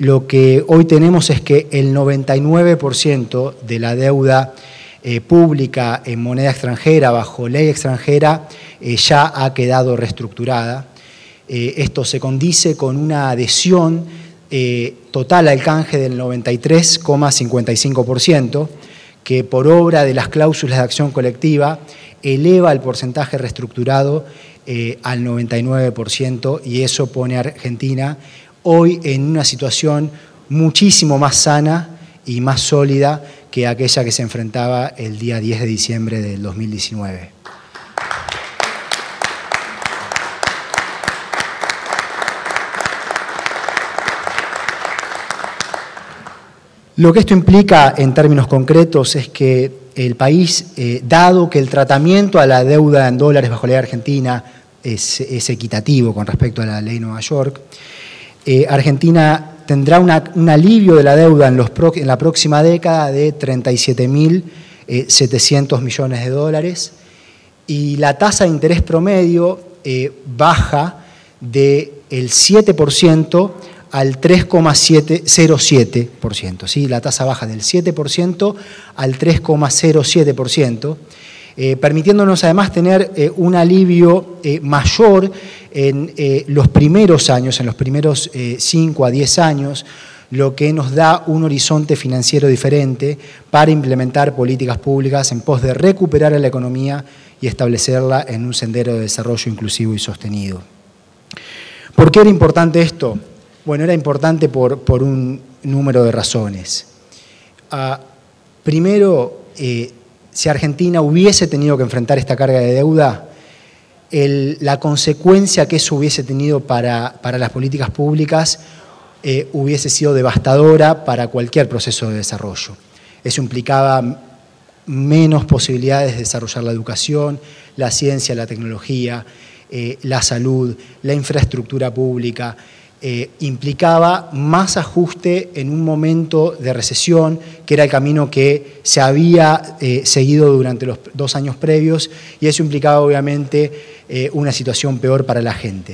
Lo que hoy tenemos es que el 99% de la deuda eh, pública en moneda extranjera, bajo ley extranjera, eh, ya ha quedado reestructurada. Eh, esto se condice con una adhesión total al canje del 93,55%, que por obra de las cláusulas de acción colectiva eleva el porcentaje reestructurado al 99% y eso pone a Argentina hoy en una situación muchísimo más sana y más sólida que aquella que se enfrentaba el día 10 de diciembre del 2019. Lo que esto implica en términos concretos es que el país, eh, dado que el tratamiento a la deuda en dólares bajo la ley argentina es, es equitativo con respecto a la ley Nueva York, eh, Argentina tendrá un alivio de la deuda en, la próxima década de 37.700 millones de dólares y la tasa de interés promedio eh, baja del 7% al 3,07%. ¿sí? La tasa baja del 7% al 3,07%. Eh, permitiéndonos además tener eh, un alivio eh, mayor en los primeros años, en los primeros 5 a 10 años, lo que nos da un horizonte financiero diferente para implementar políticas públicas en pos de recuperar a la economía y establecerla en un sendero de desarrollo inclusivo y sostenido. ¿Por qué era importante esto? Bueno, era importante por, un número de razones. Ah, primero, si Argentina hubiese tenido que enfrentar esta carga de deuda, la consecuencia que eso hubiese tenido para, las políticas públicas eh, hubiese sido devastadora para cualquier proceso de desarrollo. Eso implicaba menos posibilidades de desarrollar la educación, la ciencia, la tecnología, eh, la salud, la infraestructura pública, eh, implicaba más ajuste en un momento de recesión, que era el camino que se había eh, seguido durante los dos años previos, y eso implicaba obviamente eh, una situación peor para la gente.